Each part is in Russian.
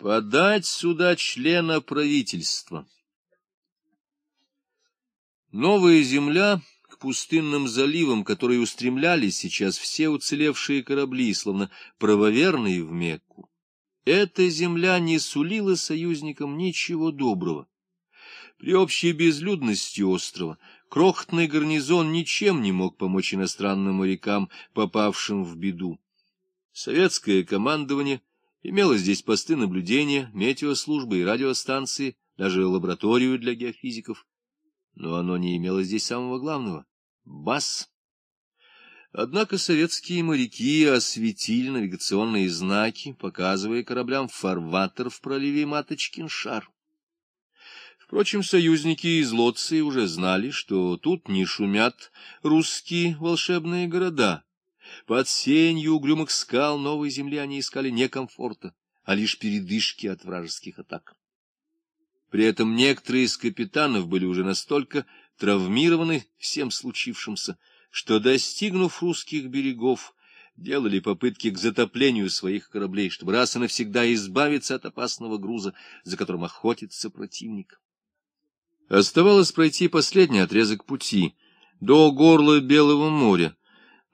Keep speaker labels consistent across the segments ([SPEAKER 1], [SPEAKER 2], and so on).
[SPEAKER 1] Подать сюда члена правительства. Новая земля к пустынным заливам, которые устремлялись сейчас все уцелевшие корабли, словно правоверные в Мекку, эта земля не сулила союзникам ничего доброго. При общей безлюдности острова крохотный гарнизон ничем не мог помочь иностранным морякам, попавшим в беду. Советское командование имело здесь посты наблюдения, метеослужбы и радиостанции, даже лабораторию для геофизиков. Но оно не имело здесь самого главного — баз. Однако советские моряки осветили навигационные знаки, показывая кораблям фарватер в проливе Маточкин-Шар. Впрочем, союзники из Лоции уже знали, что тут не шумят русские волшебные города. Под сенью угрюмых скал новой земли они искали не комфорта, а лишь передышки от вражеских атак. При этом некоторые из капитанов были уже настолько травмированы всем случившимся, что, достигнув русских берегов, делали попытки к затоплению своих кораблей, чтобы раз и навсегда избавиться от опасного груза, за которым охотится противник. Оставалось пройти последний отрезок пути до горла Белого моря,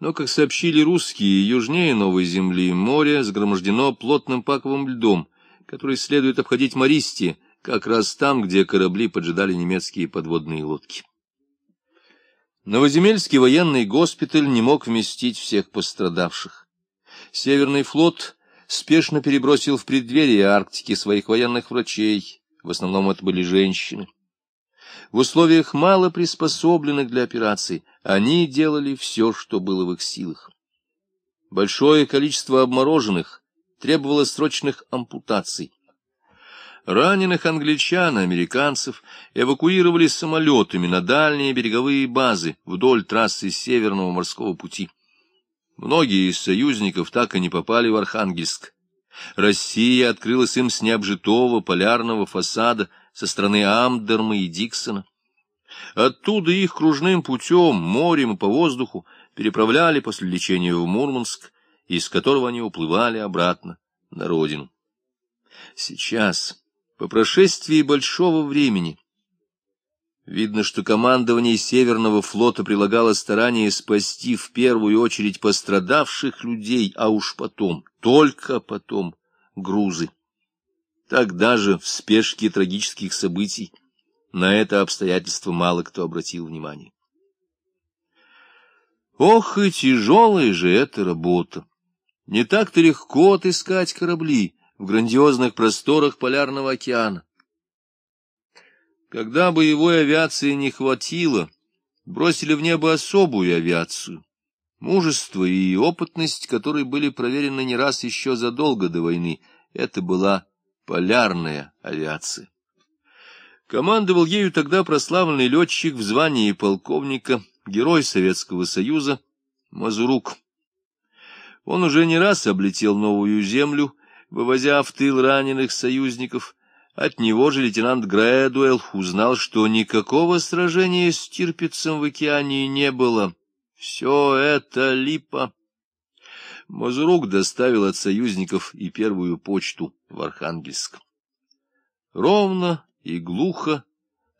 [SPEAKER 1] но, как сообщили русские, южнее Новой Земли море загромождено плотным паковым льдом, который следует обходить Мористи, как раз там, где корабли поджидали немецкие подводные лодки. Новоземельский военный госпиталь не мог вместить всех пострадавших. Северный флот спешно перебросил в преддверие Арктики своих военных врачей, в основном это были женщины. В условиях мало приспособленных для операций они делали все, что было в их силах. Большое количество обмороженных требовало срочных ампутаций. Раненых англичан и американцев эвакуировали самолетами на дальние береговые базы вдоль трассы Северного морского пути. Многие из союзников так и не попали в Архангельск. Россия открылась им с необжитого полярного фасада со стороны Амдерма и Диксона. Оттуда их кружным путем, морем и по воздуху переправляли после лечения в Мурманск, из которого они уплывали обратно на родину. Сейчас по прошествии большого времени видно, что командование Северного флота прилагало старание спасти в первую очередь пострадавших людей, а уж потом, только потом, грузы. Тогда же, в спешке трагических событий, на это обстоятельство мало кто обратил внимание. Ох, и тяжелая же эта работа! Не так-то легко отыскать корабли, в грандиозных просторах Полярного океана. Когда боевой авиации не хватило, бросили в небо особую авиацию, мужество и опытность, которые были проверены не раз еще задолго до войны, это была полярная авиация. Командовал ею тогда прославленный летчик в звании полковника, герой Советского Союза Мазурук. Он уже не раз облетел новую землю, вывозя в тыл раненых союзников. От него же лейтенант Грэдуэлл узнал, что никакого сражения с Тирпицем в океане не было. Все это липа. Мазурук доставил от союзников и первую почту в Архангельск. Ровно и глухо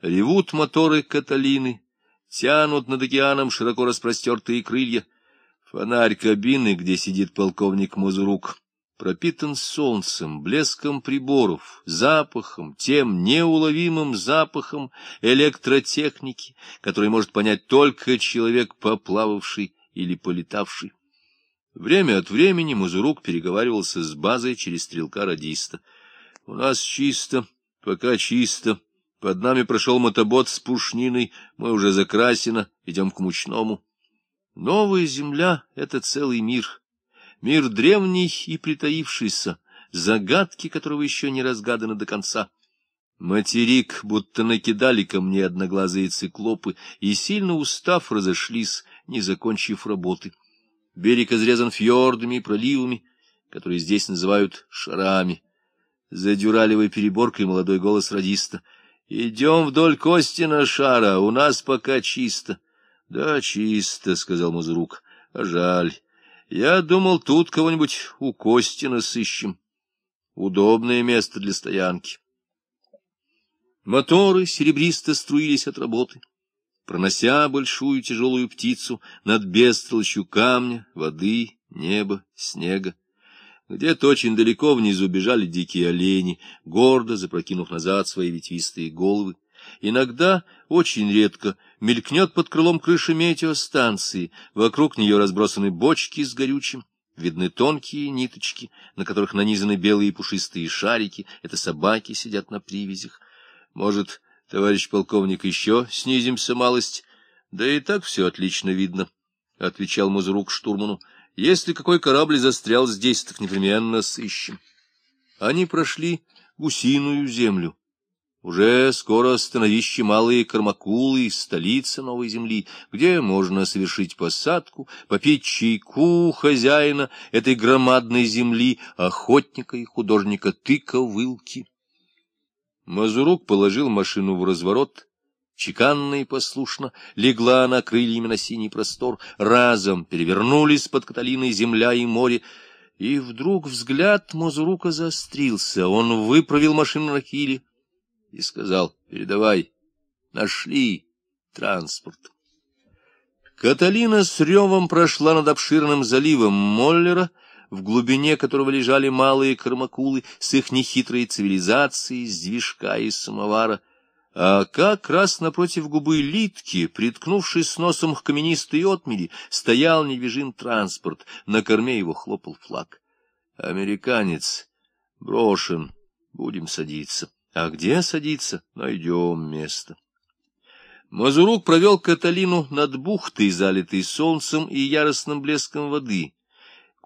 [SPEAKER 1] ревут моторы Каталины, тянут над океаном широко распростертые крылья. Фонарь кабины, где сидит полковник Мазурук, пропитан солнцем, блеском приборов, запахом, тем неуловимым запахом электротехники, который может понять только человек, поплававший или полетавший. Время от времени Мазурук переговаривался с базой через стрелка-радиста. — У нас чисто, пока чисто. Под нами прошел мотобот с пушниной, мы уже закрасено, идем к мучному. Новая земля — это целый мир — мир древний и притаившийся, загадки которого еще не разгаданы до конца. Материк будто накидали ко мне одноглазые циклопы, и, сильно устав, разошлись, не закончив работы. Берег изрезан фьордами и проливами, которые здесь называют шарами. За дюралевой переборкой молодой голос радиста. — Идем вдоль Костина шара, у нас пока чисто. — Да, чисто, — сказал Мазурук. — А жаль. Я думал, тут кого-нибудь у Костина сыщем. Удобное место для стоянки. Моторы серебристо струились от работы, пронося большую тяжелую птицу над бестролщью камня, воды, неба, снега. Где-то очень далеко внизу бежали дикие олени, гордо запрокинув назад свои ветвистые головы. Иногда, очень редко, мелькнет под крылом крыши метеостанции, вокруг нее разбросаны бочки с горючим, видны тонкие ниточки, на которых нанизаны белые пушистые шарики, это собаки сидят на привязях. Может, товарищ полковник, еще снизимся малость? Да и так все отлично видно, — отвечал Мазурук штурману. Если какой корабль застрял здесь, так непременно сыщем. Они прошли гусиную землю. Уже скоро становище Малые Кармакулы, столица новой земли, где можно совершить посадку, попить чайку хозяина этой громадной земли, охотника и художника Тыка-Вылки. Мазурук положил машину в разворот, чеканно и послушно легла она крыльями на синий простор, разом перевернулись под Каталиной земля и море, и вдруг взгляд Мазурука заострился, он выправил машину на киле и сказал, передавай, нашли транспорт. Каталина с ревом прошла над обширным заливом Моллера, в глубине которого лежали малые кармакулы с их нехитрой цивилизацией, с движка и самовара, а как раз напротив губы Литки, приткнувшись носом к каменистой отмели, стоял недвижим транспорт, на корме его хлопал флаг. Американец брошен, будем садиться. А где садиться? Найдем место. Мазурук провел Каталину над бухтой, залитой солнцем и яростным блеском воды.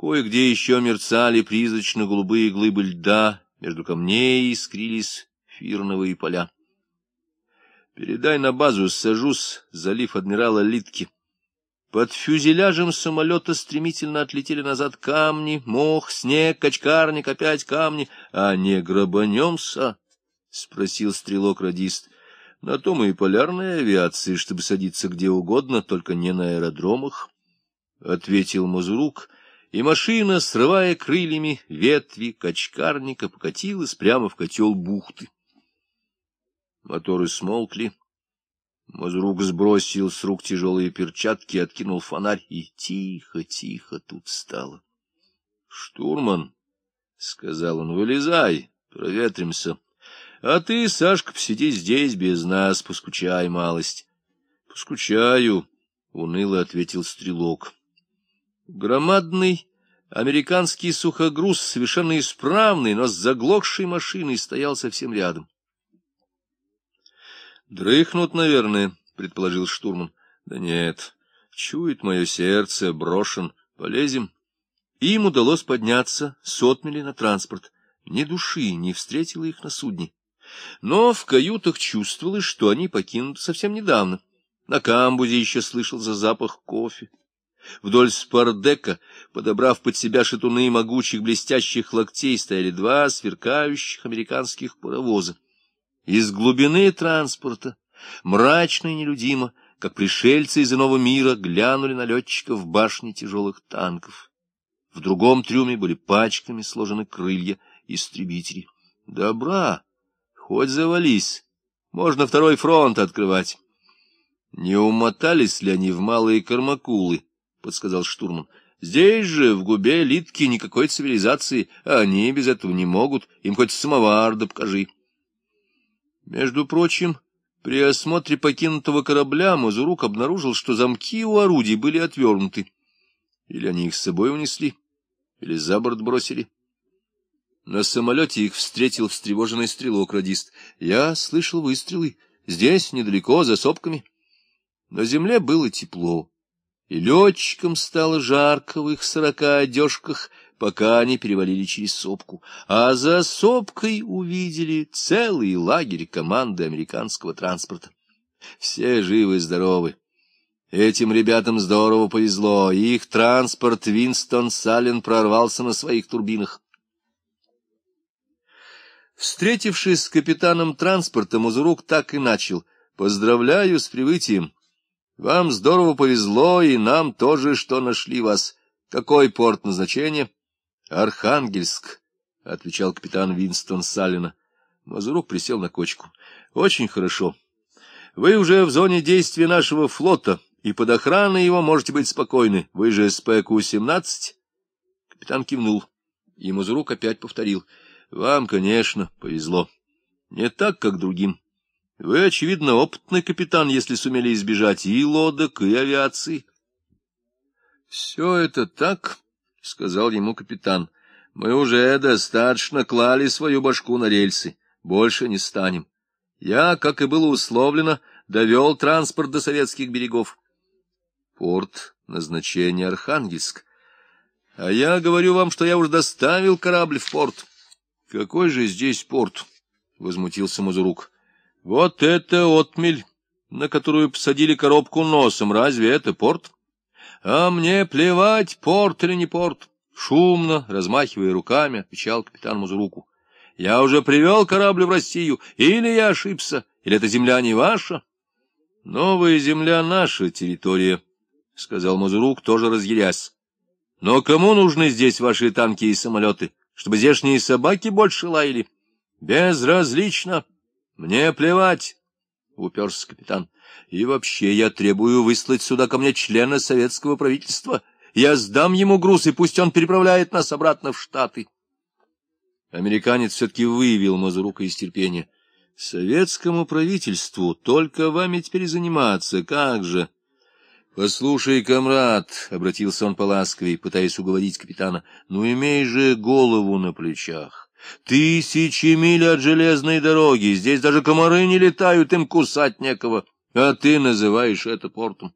[SPEAKER 1] Кое-где еще мерцали призрачно-голубые глыбы льда, между камней искрились фирновые поля. Передай на базу, сажусь, залив адмирала Литки. Под фюзеляжем самолета стремительно отлетели назад камни, мох, снег, качкарник, опять камни. А не грабанемся? — спросил стрелок-радист. — На том и полярная авиация, чтобы садиться где угодно, только не на аэродромах, — ответил Мазурук, и машина, срывая крыльями ветви качкарника, покатилась прямо в котел бухты. Моторы смолкли. Мазрук сбросил с рук тяжелые перчатки, откинул фонарь, и тихо-тихо тут стало. — Штурман, — сказал он, — вылезай, проветримся. А ты, Сашка, посиди здесь без нас, поскучай малость. — Поскучаю, — уныло ответил стрелок. Громадный американский сухогруз, совершенно исправный, но с заглохшей машиной, стоял совсем рядом. Дрыхнут, наверное, — предположил штурман. — Да нет, чует мое сердце, брошен. Полезем. Им удалось подняться с отмели на транспорт. Ни души не встретила их на судне. Но в каютах чувствовалось, что они покинуты совсем недавно. На камбузе еще слышался запах кофе. Вдоль спардека, подобрав под себя шатуны могучих блестящих локтей, стояли два сверкающих американских паровоза. Из глубины транспорта, мрачно и нелюдимо, как пришельцы из иного мира, глянули на летчиков в башне тяжелых танков. В другом трюме были пачками сложены крылья истребителей. Добра! Хоть завались, можно второй фронт открывать. — Не умотались ли они в малые кармакулы? — подсказал штурман. — Здесь же, в губе Литки, никакой цивилизации, а они без этого не могут, им хоть самовар да покажи. Между прочим, при осмотре покинутого корабля Мазурук обнаружил, что замки у орудий были отвернуты. Или они их с собой унесли, или за борт бросили. На самолете их встретил встревоженный стрелок-радист. Я слышал выстрелы. Здесь, недалеко, за сопками. На земле было тепло, и летчикам стало жарко в их сорока одежках, пока они перевалили через сопку, а за сопкой увидели целый лагерь команды американского транспорта. Все живы и здоровы. Этим ребятам здорово повезло, их транспорт Винстон Саллен прорвался на своих турбинах. Встретившись с капитаном транспорта, Музурук так и начал. «Поздравляю с прибытием. Вам здорово повезло, и нам тоже, что нашли вас. Какой порт назначения?» Архангельск, —— отвечал капитан Винстон Саллина. Мазурук присел на кочку. — Очень хорошо. Вы уже в зоне действия нашего флота, и под охраной его можете быть спокойны. Вы же СПК-17? Капитан кивнул, и Мазурук опять повторил. — Вам, конечно, повезло. Не так, как другим. Вы, очевидно, опытный капитан, если сумели избежать и лодок, и авиации. — Все это так, — сказал ему капитан. — Мы уже достаточно клали свою башку на рельсы. Больше не станем. Я, как и было условлено, довел транспорт до советских берегов. Порт, назначение Архангельск. А я говорю вам, что я уже доставил корабль в порт. Какой же здесь порт? — возмутился Мазурук. — Вот это отмель, на которую посадили коробку носом. Разве это порт? А мне плевать, порт или не порт. Шумно, размахивая руками, отвечал капитан Мазуруку. Я уже привел корабль в Россию, или я ошибся, или эта земля не ваша? Новая земля — наша территория, — сказал Мазурук, тоже разъярясь. Но кому нужны здесь ваши танки и самолеты? Чтобы здешние собаки больше лаяли? Безразлично. Мне плевать, — уперся капитан. И вообще я требую выслать сюда ко мне члена советского правительства. Я сдам ему груз, и пусть он переправляет нас обратно в Штаты. Американец все-таки выявил Мазурука из терпения. — Советскому правительству только вами теперь заниматься, как же? — Послушай, комрад, — обратился он поласковей, пытаясь уговорить капитана, — ну имей же голову на плечах. Тысячи миль от железной дороги, здесь даже комары не летают, им кусать некого, а ты называешь это портом.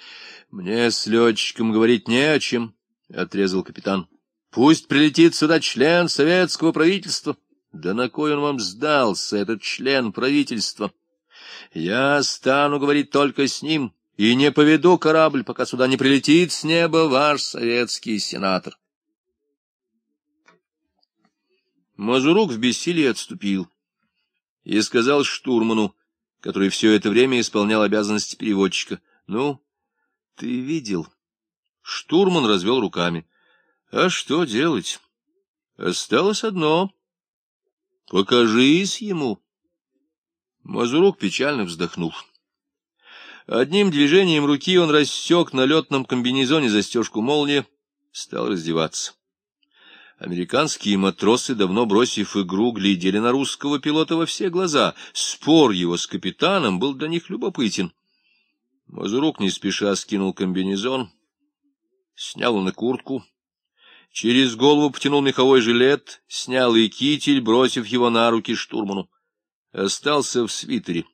[SPEAKER 1] — Мне с летчиком говорить не о чем, — отрезал капитан. Пусть прилетит сюда член советского правительства. Да на кой он вам сдался, этот член правительства? Я стану говорить только с ним и не поведу корабль, пока сюда не прилетит с неба ваш советский сенатор. Мазурук в бессилии отступил и сказал штурману, который все это время исполнял обязанности переводчика, — Ну, ты видел? Штурман развел руками. А что делать? Осталось одно. Покажись ему. Мазурук печально вздохнул. Одним движением руки он рассек на летном комбинезоне застежку молнии, стал раздеваться. Американские матросы, давно бросив игру, глядели на русского пилота во все глаза. Спор его с капитаном был для них любопытен. Мазурук не спеша скинул комбинезон, снял и куртку, Через голову потянул меховой жилет, снял и китель, бросив его на руки штурману. Остался в свитере.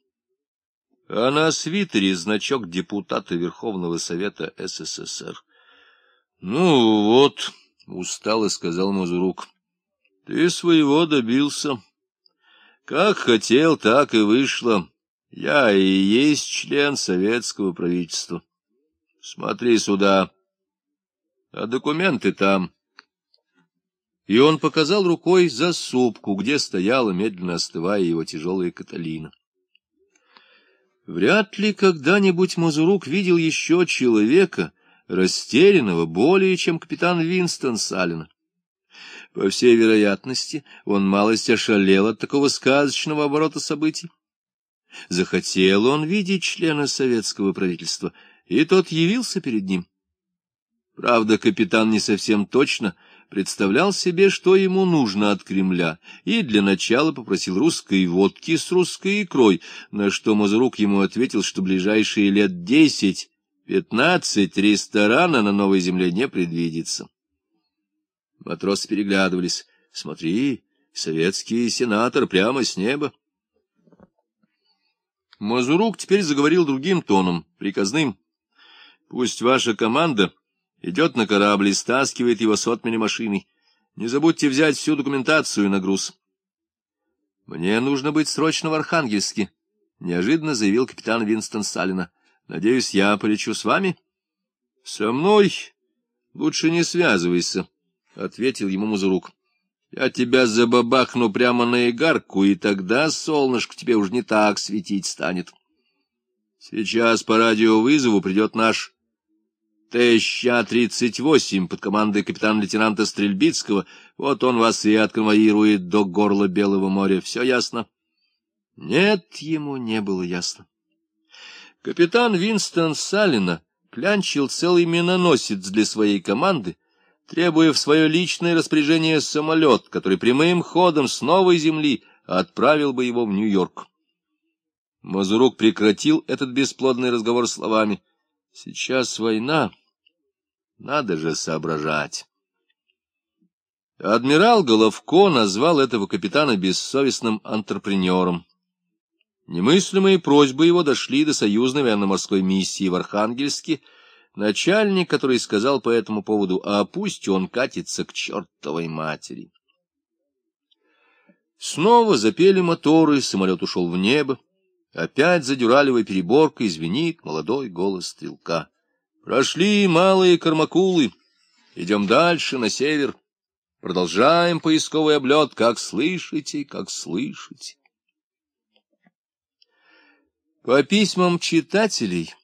[SPEAKER 1] А на свитере значок депутата Верховного Совета СССР. — Ну вот, — устало сказал Мазурук, — ты своего добился. Как хотел, так и вышло. Я и есть член советского правительства. Смотри сюда. А документы там и он показал рукой за сопку, где стояла, медленно остывая его тяжелая Каталина. Вряд ли когда-нибудь Мазурук видел еще человека, растерянного более, чем капитан Винстон Салина. По всей вероятности, он малость ошалел от такого сказочного оборота событий. Захотел он видеть члена советского правительства, и тот явился перед ним. Правда, капитан не совсем точно представлял себе, что ему нужно от Кремля, и для начала попросил русской водки с русской икрой, на что Мазурук ему ответил, что ближайшие лет десять, пятнадцать ресторана на Новой Земле не предвидится. Матросы переглядывались. «Смотри, советский сенатор прямо с неба». Мазурук теперь заговорил другим тоном, приказным. «Пусть ваша команда...» идет на корабль и стаскивает его с отмели машиной. Не забудьте взять всю документацию на груз. — Мне нужно быть срочно в Архангельске, — неожиданно заявил капитан Винстон Салина. — Надеюсь, я полечу с вами? — Со мной лучше не связывайся, — ответил ему Мазурук. — Я тебя забабахну прямо на игарку, и тогда солнышко тебе уж не так светить станет. Сейчас по радиовызову придет наш ТЩ-38 под командой капитана-лейтенанта Стрельбицкого, вот он вас и отконвоирует до горла Белого моря. Все ясно? Нет, ему не было ясно. Капитан Винстон Салина клянчил целый миноносец для своей команды, требуя в свое личное распоряжение самолет, который прямым ходом с новой земли отправил бы его в Нью-Йорк. Мазурук прекратил этот бесплодный разговор словами. «Сейчас война. Надо же соображать». Адмирал Головко назвал этого капитана бессовестным антрепренером. Немыслимые просьбы его дошли до союзной военно-морской миссии в Архангельске, начальник, который сказал по этому поводу, а пусть он катится к чертовой матери. Снова запели моторы, самолет ушел в небо. Опять за дюралевой переборкой звенит молодой голос стрелка. Прошли малые кармакулы, идем дальше, на север. Продолжаем поисковый облет, как слышите, как слышите. По письмам читателей,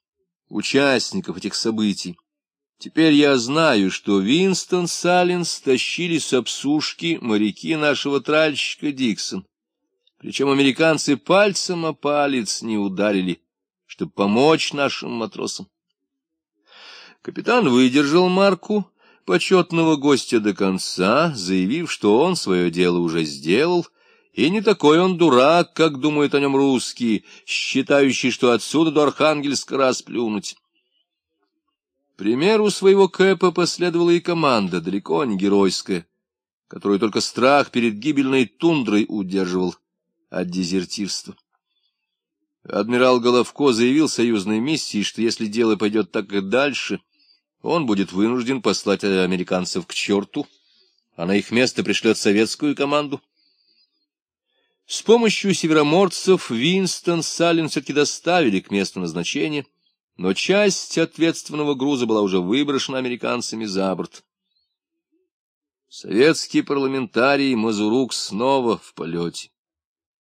[SPEAKER 1] участников этих событий, теперь я знаю, что Винстон Саллинс тащили с обсушки моряки нашего тральщика Диксон. Причем американцы пальцем о палец не ударили, чтобы помочь нашим матросам. Капитан выдержал марку почетного гостя до конца, заявив, что он свое дело уже сделал, и не такой он дурак, как думают о нем русские, считающие, что отсюда до Архангельска расплюнуть. Примеру своего Кэпа последовала и команда, далеко не геройская, которую только страх перед гибельной тундрой удерживал от дезертирства. Адмирал Головко заявил союзной миссии, что если дело пойдет так и дальше, он будет вынужден послать американцев к черту, а на их место пришлет советскую команду. С помощью североморцев Винстон Саллин все-таки доставили к месту назначения, но часть ответственного груза была уже выброшена американцами за борт. Советский парламентарий Мазурук снова в полете.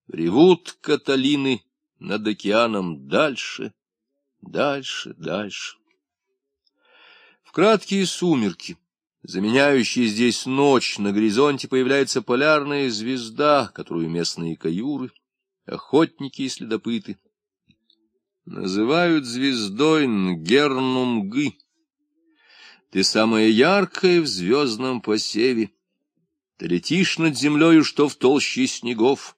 [SPEAKER 1] Ревут Каталины над океаном дальше, дальше, дальше. В краткие сумерки, заменяющие здесь ночь, на горизонте появляется полярная звезда, которую местные каюры, охотники и следопыты называют звездой Нгернумгы. Ты самая яркая в звездном посеве. Ты летишь над землею, что в толще снегов.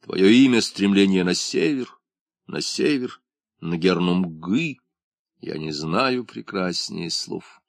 [SPEAKER 1] Твое имя — стремление на север, на север, на Гернумгы. Я не знаю прекраснее слов.